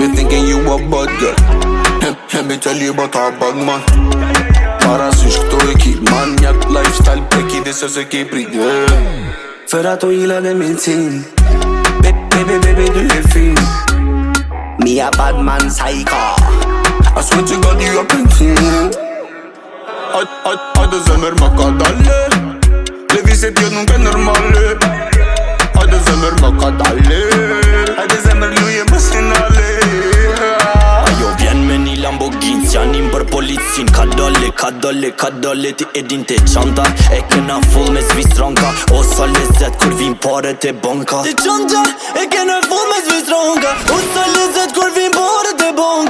be thinking you a bad girl. Let me tell you about our bad man. Parasız ki manyak lifestyle. Peki de sözü kibri Ferhat o ilan eminsin Be baby baby do you feel? Me a bad man psycho. I swear to God you a painting Ad, ad, adı Zemer Makadalle Levis ediyor nunca normali Adı Zemer Makadalle qin ka dole, ka dole, ka dole Ti edin të qanta E kena full me zvi stronka O sa lezet kur vim pare të bonka. Ti qanta E kena full me zvi stronka O sa lezet kur vim pare të bonka.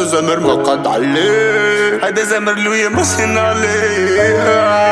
Haideți să merg macadale Haideți să merg lui emoționale Baby,